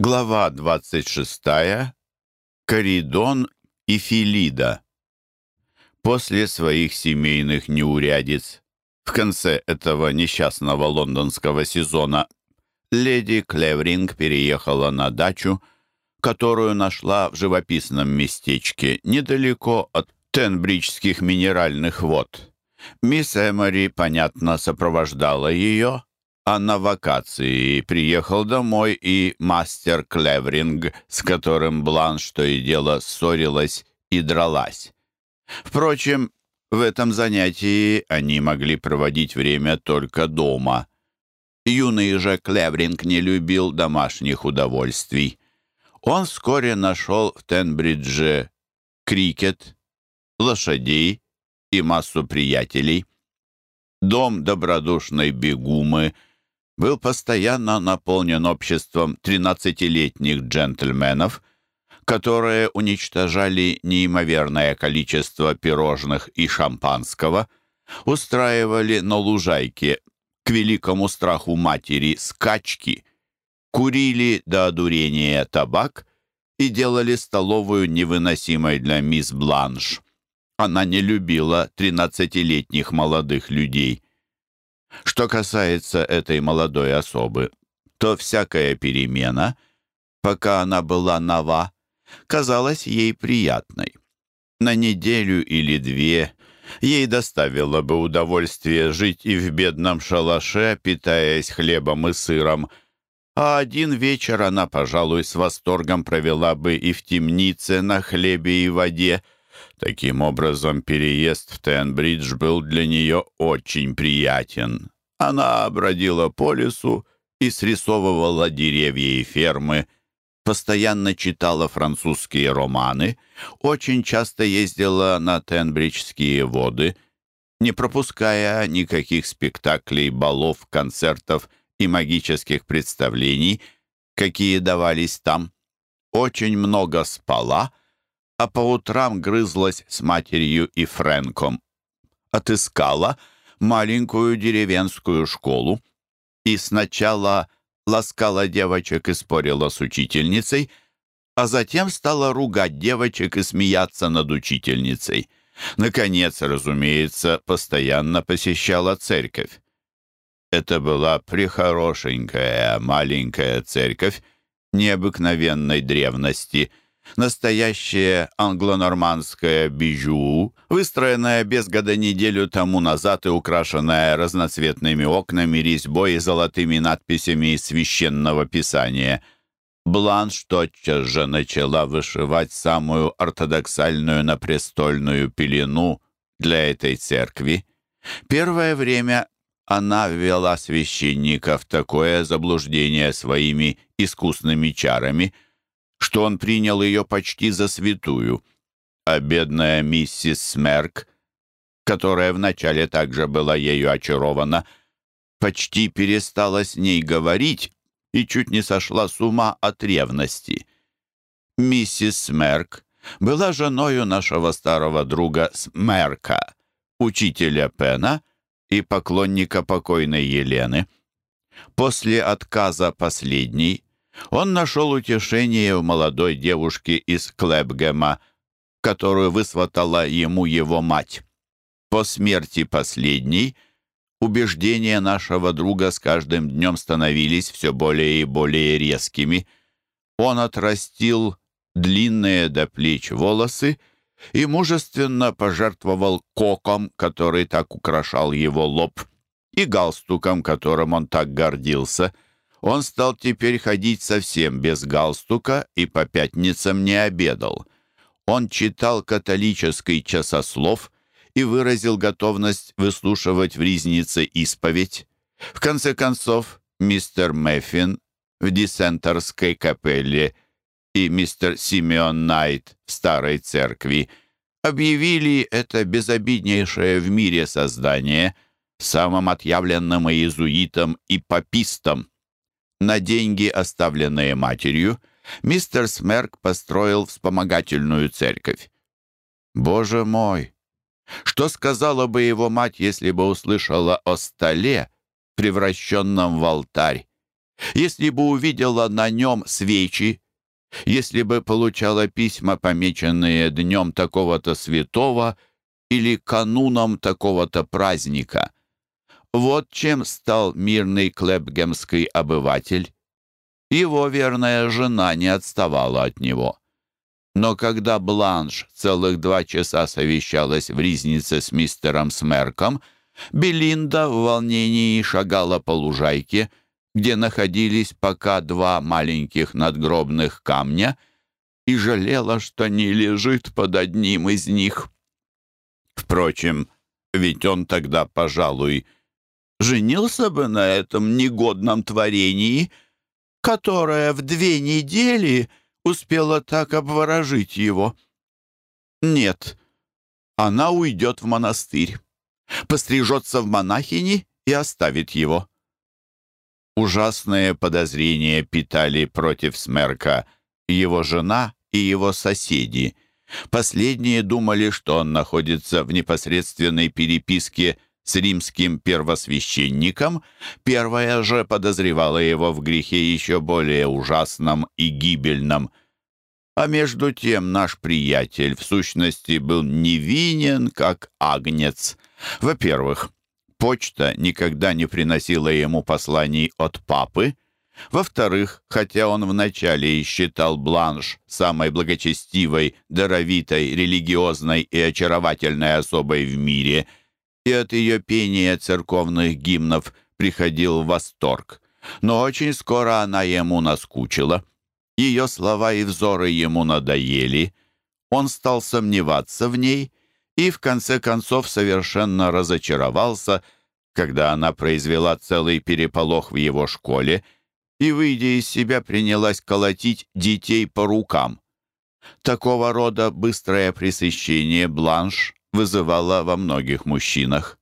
Глава 26. Коридон и Филида. После своих семейных неурядиц в конце этого несчастного лондонского сезона леди Клевринг переехала на дачу, которую нашла в живописном местечке недалеко от Тенбриджских минеральных вод. Мисс Эмори, понятно, сопровождала ее, а на вакации приехал домой и мастер Клевринг, с которым Бланш то и дело ссорилась и дралась. Впрочем, в этом занятии они могли проводить время только дома. Юный же Клевринг не любил домашних удовольствий. Он вскоре нашел в Тенбридже крикет, лошадей и массу приятелей. Дом добродушной бегумы — был постоянно наполнен обществом 13-летних джентльменов, которые уничтожали неимоверное количество пирожных и шампанского, устраивали на лужайке к великому страху матери скачки, курили до одурения табак и делали столовую невыносимой для мисс Бланш. Она не любила тринадцатилетних молодых людей. Что касается этой молодой особы, то всякая перемена, пока она была нова, казалась ей приятной. На неделю или две ей доставило бы удовольствие жить и в бедном шалаше, питаясь хлебом и сыром, а один вечер она, пожалуй, с восторгом провела бы и в темнице на хлебе и воде — Таким образом, переезд в Тенбридж был для нее очень приятен. Она бродила по лесу и срисовывала деревья и фермы, постоянно читала французские романы, очень часто ездила на Тенбриджские воды, не пропуская никаких спектаклей, балов, концертов и магических представлений, какие давались там. Очень много спала — а по утрам грызлась с матерью и Фрэнком. Отыскала маленькую деревенскую школу и сначала ласкала девочек и спорила с учительницей, а затем стала ругать девочек и смеяться над учительницей. Наконец, разумеется, постоянно посещала церковь. Это была прихорошенькая маленькая церковь необыкновенной древности — Настоящее англо-нормандское бижу, выстроенное без года неделю тому назад и украшенное разноцветными окнами, резьбой и золотыми надписями из священного писания. Бланш тотчас же начала вышивать самую ортодоксальную напрестольную пелену для этой церкви. Первое время она ввела священника в такое заблуждение своими искусными чарами — что он принял ее почти за святую, а бедная миссис Смерк, которая вначале также была ею очарована, почти перестала с ней говорить и чуть не сошла с ума от ревности. Миссис Смерк была женою нашего старого друга Смерка, учителя Пена и поклонника покойной Елены. После отказа последней он нашел утешение в молодой девушке из Клэбгема, которую высватала ему его мать. По смерти последней убеждения нашего друга с каждым днем становились все более и более резкими. Он отрастил длинные до плеч волосы и мужественно пожертвовал коком, который так украшал его лоб, и галстуком, которым он так гордился — он стал теперь ходить совсем без галстука и по пятницам не обедал. Он читал католический часослов и выразил готовность выслушивать в ризнице исповедь. В конце концов, мистер Мэффин в диссентерской капелле и мистер Симеон Найт в старой церкви объявили это безобиднейшее в мире создание самым отъявленным иезуитом и папистом. На деньги, оставленные матерью, мистер Смерк построил вспомогательную церковь. Боже мой! Что сказала бы его мать, если бы услышала о столе, превращенном в алтарь? если бы увидела на нем свечи, если бы получала письма, помеченные днем такого-то святого или кануном такого-то праздника. Вот чем стал мирный клепгемский обыватель. Его верная жена не отставала от него. Но когда Бланш целых два часа совещалась в ризнице с мистером Смерком, Белинда в волнении шагала по лужайке, где находились пока два маленьких надгробных камня, и жалела, что не лежит под одним из них. Впрочем, ведь он тогда, пожалуй, женился бы на этом негодном творении, которое в две недели успело так обворожить его. Нет, она уйдет в монастырь, пострижется в монахини и оставит его. Ужасные подозрения питали против Смерка его жена и его соседи. Последние думали, что он находится в непосредственной переписке с римским первосвященником, первая же подозревала его в грехе еще более ужасном и гибельном. А между тем наш приятель в сущности был невинен, как агнец. Во-первых, почта никогда не приносила ему посланий от папы. Во-вторых, хотя он вначале и считал Бланш самой благочестивой, даровитой, религиозной и очаровательной особой в мире, и от ее пения церковных гимнов приходил восторг, но очень скоро она ему наскучила. Ее слова и взоры ему надоели. Он стал сомневаться в ней и в конце концов совершенно разочаровался, когда она произвела целый переполох в его школе и, выйдя из себя, принялась колотить детей по рукам. Такого рода быстрое пресыщение Бланш вызывало во многих мужчинах.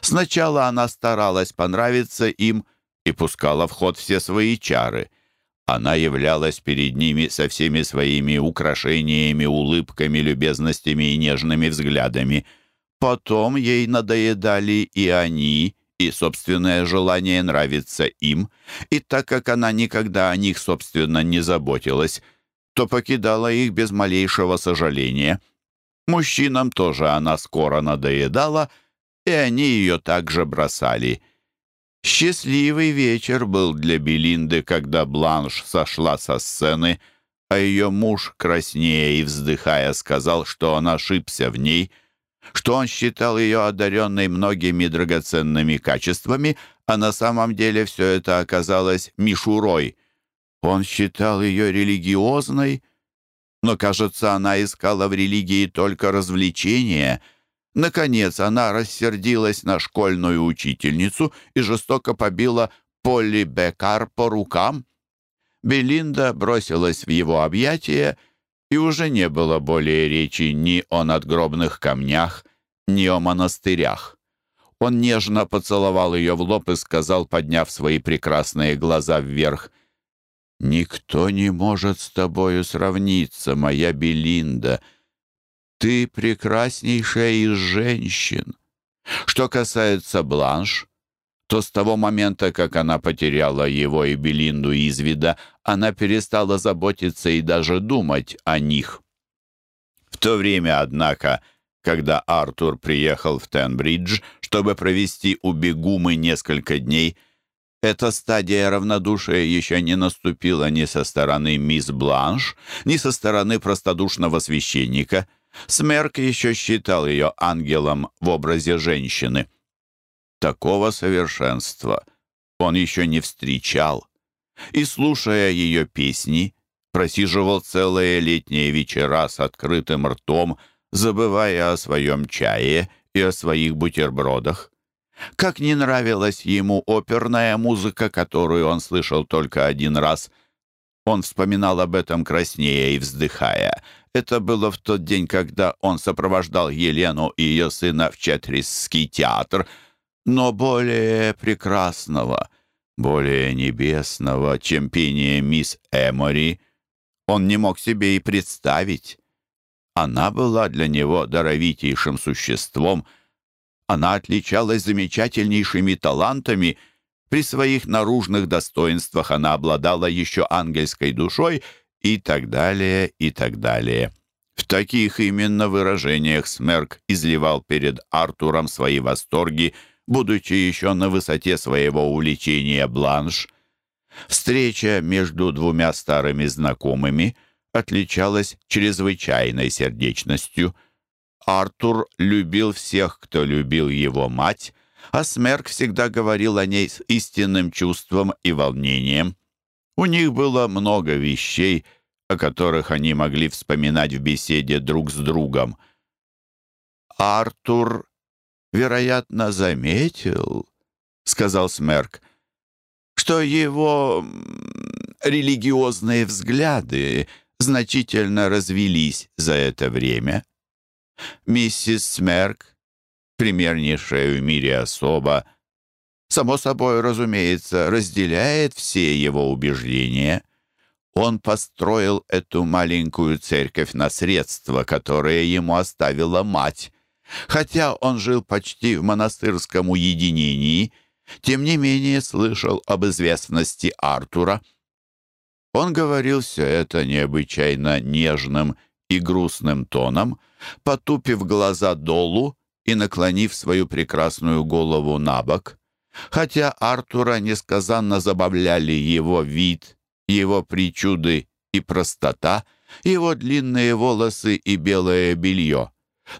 Сначала она старалась понравиться им и пускала в ход все свои чары — она являлась перед ними со всеми своими украшениями, улыбками, любезностями и нежными взглядами. Потом ей надоедали и они, и собственное желание нравиться им, и так как она никогда о них, собственно, не заботилась, то покидала их без малейшего сожаления. Мужчинам тоже она скоро надоедала, и они ее также бросали — Счастливый вечер был для Белинды, когда Бланш сошла со сцены, а ее муж, краснея и вздыхая, сказал, что он ошибся в ней, что он считал ее одаренной многими драгоценными качествами, а на самом деле все это оказалось мишурой. Он считал ее религиозной, но, кажется, она искала в религии только развлечения — Наконец она рассердилась на школьную учительницу и жестоко побила Полли Бекар по рукам. Белинда бросилась в его объятия, и уже не было более речи ни о надгробных камнях, ни о монастырях. Он нежно поцеловал ее в лоб и сказал, подняв свои прекрасные глаза вверх, «Никто не может с тобою сравниться, моя Белинда. Ты прекраснейшая из женщин. Что касается Бланш, то с того момента, как она потеряла его и Белинду из вида, она перестала заботиться и даже думать о них. В то время, однако, когда Артур приехал в Тенбридж, чтобы провести у Бегумы несколько дней, эта стадия равнодушия еще не наступила ни со стороны мисс Бланш, ни со стороны простодушного священника — Смерк еще считал ее ангелом в образе женщины. Такого совершенства он еще не встречал. И, слушая ее песни, просиживал целые летние вечера с открытым ртом, забывая о своем чае и о своих бутербродах. Как не нравилась ему оперная музыка, которую он слышал только один раз. Он вспоминал об этом краснея и вздыхая — это было в тот день, когда он сопровождал Елену и ее сына в Четрисский театр, но более прекрасного, более небесного, чем пение мисс Эмори, он не мог себе и представить. Она была для него даровитейшим существом. Она отличалась замечательнейшими талантами, при своих наружных достоинствах она обладала еще ангельской душой и так далее, и так далее. В таких именно выражениях Смерк изливал перед Артуром свои восторги, будучи еще на высоте своего увлечения бланш. Встреча между двумя старыми знакомыми отличалась чрезвычайной сердечностью. Артур любил всех, кто любил его мать, а Смерк всегда говорил о ней с истинным чувством и волнением. У них было много вещей, о которых они могли вспоминать в беседе друг с другом. «Артур, вероятно, заметил, — сказал Смерк, — что его религиозные взгляды значительно развелись за это время. Миссис Смерк, примернейшая в мире особа, само собой, разумеется, разделяет все его убеждения — он построил эту маленькую церковь на средства, которые ему оставила мать. Хотя он жил почти в монастырском уединении, тем не менее слышал об известности Артура. Он говорил все это необычайно нежным и грустным тоном, потупив глаза долу и наклонив свою прекрасную голову на бок. Хотя Артура несказанно забавляли его вид его причуды и простота, его длинные волосы и белое белье.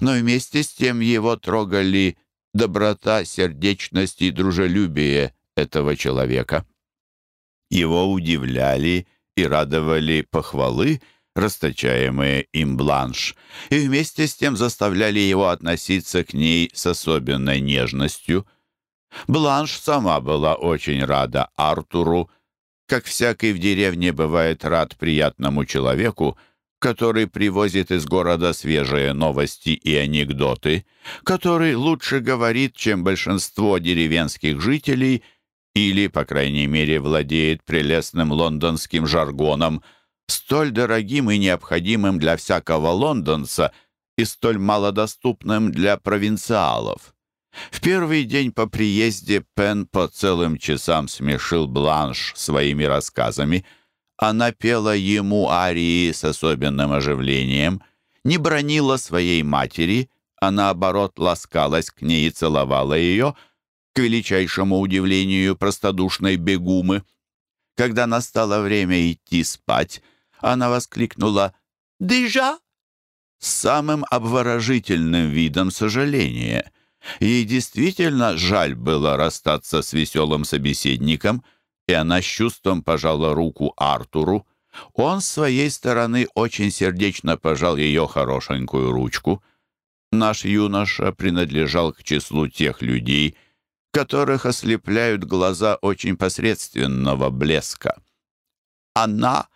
Но вместе с тем его трогали доброта, сердечность и дружелюбие этого человека. Его удивляли и радовали похвалы, расточаемые им бланш, и вместе с тем заставляли его относиться к ней с особенной нежностью. Бланш сама была очень рада Артуру, как всякий в деревне бывает рад приятному человеку, который привозит из города свежие новости и анекдоты, который лучше говорит, чем большинство деревенских жителей или, по крайней мере, владеет прелестным лондонским жаргоном, столь дорогим и необходимым для всякого лондонца и столь малодоступным для провинциалов. В первый день по приезде Пен по целым часам смешил Бланш своими рассказами. Она пела ему арии с особенным оживлением, не бронила своей матери, а наоборот ласкалась к ней и целовала ее, к величайшему удивлению простодушной бегумы. Когда настало время идти спать, она воскликнула «Дежа!» с самым обворожительным видом сожаления — Ей действительно жаль было расстаться с веселым собеседником, и она с чувством пожала руку Артуру. Он с своей стороны очень сердечно пожал ее хорошенькую ручку. Наш юноша принадлежал к числу тех людей, которых ослепляют глаза очень посредственного блеска. Она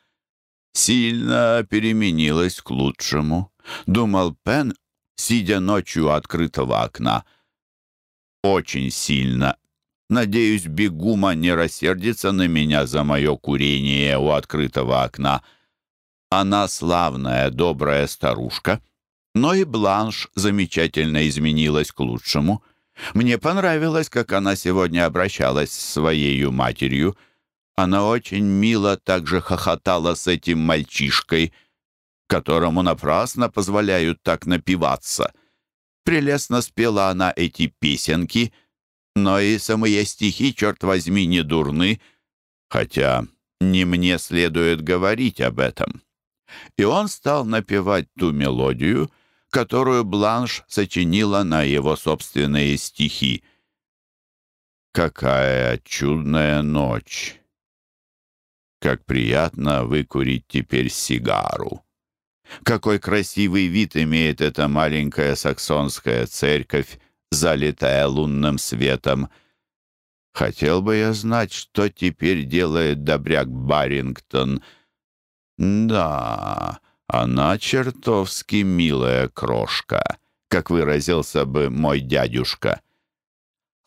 сильно переменилась к лучшему, думал Пен, сидя ночью у открытого окна — очень сильно. Надеюсь, Бегума не рассердится на меня за мое курение у открытого окна. Она славная, добрая старушка. Но и Бланш замечательно изменилась к лучшему. Мне понравилось, как она сегодня обращалась с своей матерью. Она очень мило также хохотала с этим мальчишкой, которому напрасно позволяют так напиваться — Прелестно спела она эти песенки, но и самые стихи, черт возьми, не дурны, хотя не мне следует говорить об этом. И он стал напевать ту мелодию, которую Бланш сочинила на его собственные стихи. «Какая чудная ночь! Как приятно выкурить теперь сигару!» Какой красивый вид имеет эта маленькая саксонская церковь, залитая лунным светом. Хотел бы я знать, что теперь делает добряк Барингтон. Да, она чертовски милая крошка, как выразился бы мой дядюшка.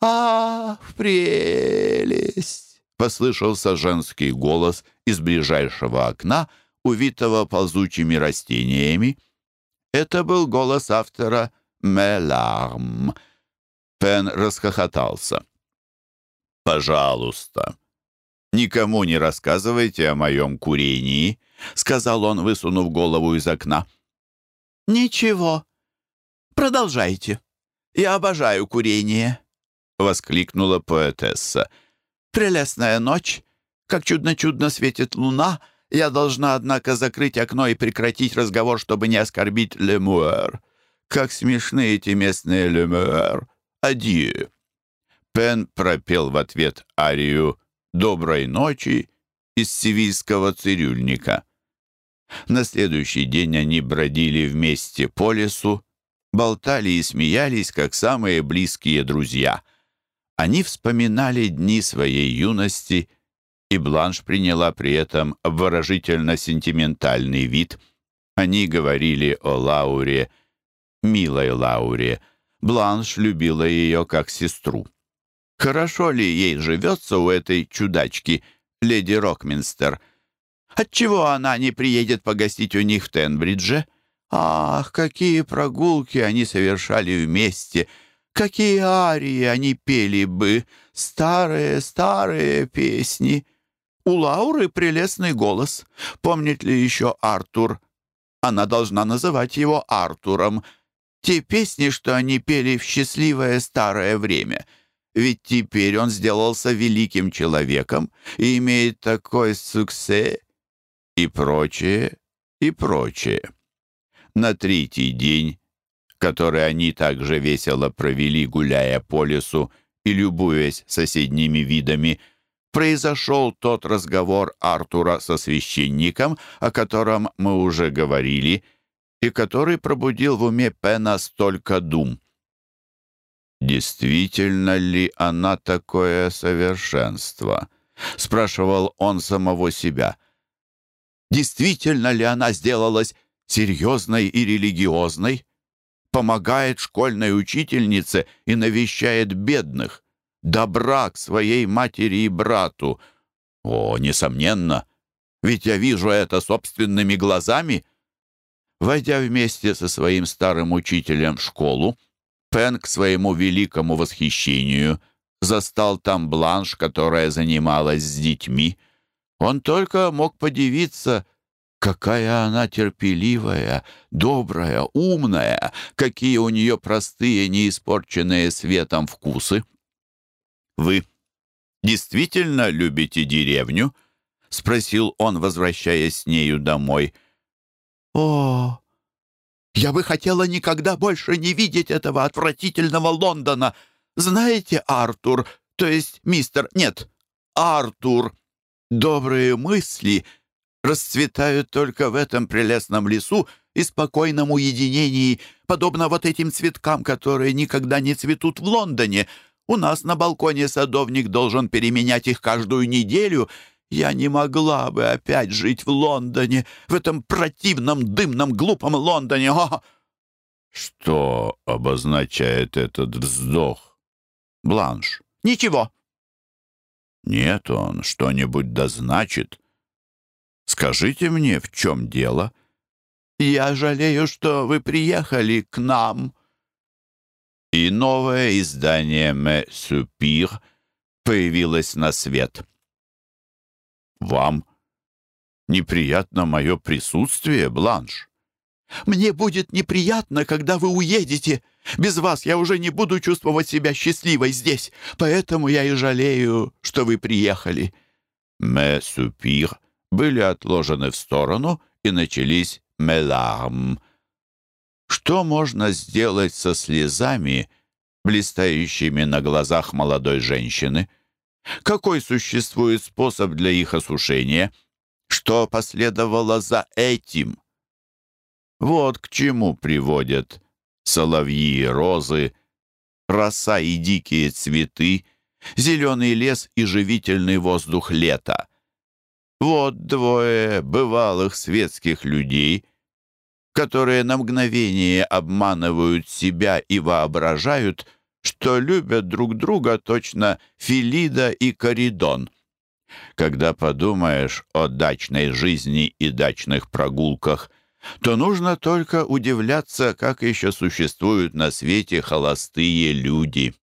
«Ах, прелесть!» — послышался женский голос из ближайшего окна — увитого ползучими растениями. Это был голос автора «Меларм». Пен расхохотался. «Пожалуйста, никому не рассказывайте о моем курении», — сказал он, высунув голову из окна. «Ничего. Продолжайте. Я обожаю курение», — воскликнула поэтесса. «Прелестная ночь. Как чудно-чудно светит луна. Я должна, однако, закрыть окно и прекратить разговор, чтобы не оскорбить Лемуэр. Как смешны эти местные Лемуэр. Адью». Пен пропел в ответ арию «Доброй ночи» из сивильского цирюльника. На следующий день они бродили вместе по лесу, болтали и смеялись, как самые близкие друзья. Они вспоминали дни своей юности, и Бланш приняла при этом обворожительно-сентиментальный вид. Они говорили о Лауре, милой Лауре. Бланш любила ее как сестру. Хорошо ли ей живется у этой чудачки, леди Рокминстер — Отчего она не приедет погостить у них в Тенбридже? Ах, какие прогулки они совершали вместе! Какие арии они пели бы! Старые, старые песни! У Лауры прелестный голос. Помнит ли еще Артур? Она должна называть его Артуром. Те песни, что они пели в счастливое старое время — ведь теперь он сделался великим человеком и имеет такой суксе и прочее, и прочее. На третий день, который они также весело провели, гуляя по лесу и любуясь соседними видами, произошел тот разговор Артура со священником, о котором мы уже говорили, и который пробудил в уме Пена столько дум. «Действительно ли она такое совершенство?» — спрашивал он самого себя — Действительно ли она сделалась серьезной и религиозной? Помогает школьной учительнице и навещает бедных. Добра к своей матери и брату. О, несомненно, ведь я вижу это собственными глазами. Войдя вместе со своим старым учителем в школу, Пен к своему великому восхищению застал там Бланш, которая занималась с детьми — он только мог подивиться, какая она терпеливая, добрая, умная, какие у нее простые, неиспорченные светом вкусы. «Вы действительно любите деревню?» — спросил он, возвращаясь с нею домой. «О, я бы хотела никогда больше не видеть этого отвратительного Лондона. Знаете, Артур, то есть мистер... Нет, Артур, Добрые мысли расцветают только в этом прелестном лесу и спокойном уединении, подобно вот этим цветкам, которые никогда не цветут в Лондоне. У нас на балконе садовник должен переменять их каждую неделю. Я не могла бы опять жить в Лондоне, в этом противном, дымном, глупом Лондоне. О! Что обозначает этот вздох? Бланш. Ничего. Нет, он что-нибудь дозначит. Скажите мне, в чем дело? Я жалею, что вы приехали к нам. И новое издание «Ме Супир» появилось на свет. Вам неприятно мое присутствие, Бланш? Мне будет неприятно, когда вы уедете. Без вас я уже не буду чувствовать себя счастливой здесь, поэтому я и жалею, что вы приехали». «Ме супир» были отложены в сторону, и начались «меларм». Что можно сделать со слезами, блистающими на глазах молодой женщины? Какой существует способ для их осушения? Что последовало за этим? Вот к чему приводят соловьи и розы, роса и дикие цветы, зеленый лес и живительный воздух лета. Вот двое бывалых светских людей, которые на мгновение обманывают себя и воображают, что любят друг друга точно Филида и Коридон. Когда подумаешь о дачной жизни и дачных прогулках – то нужно только удивляться, как еще существуют на свете холостые люди.